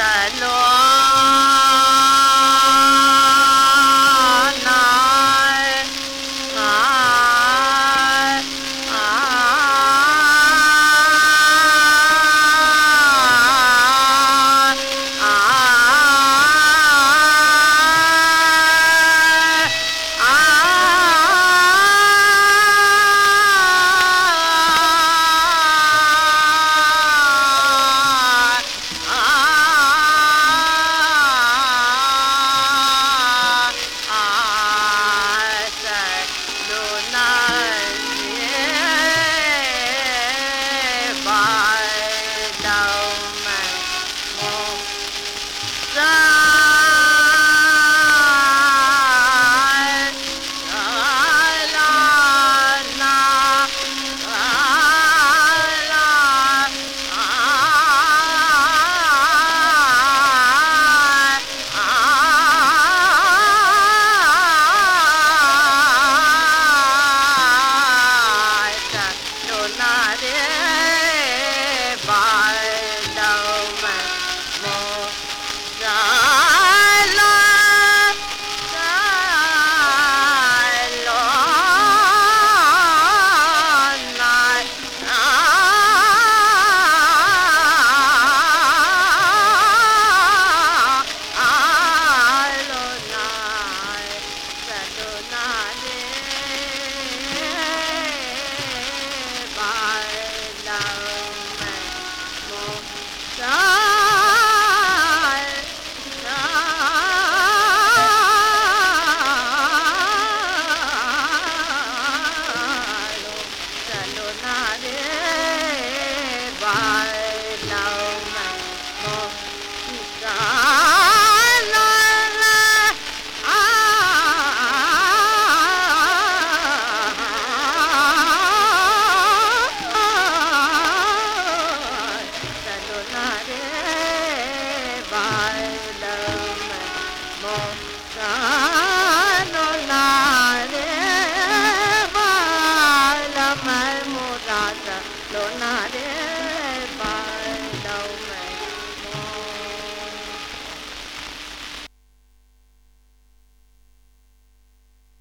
Lord.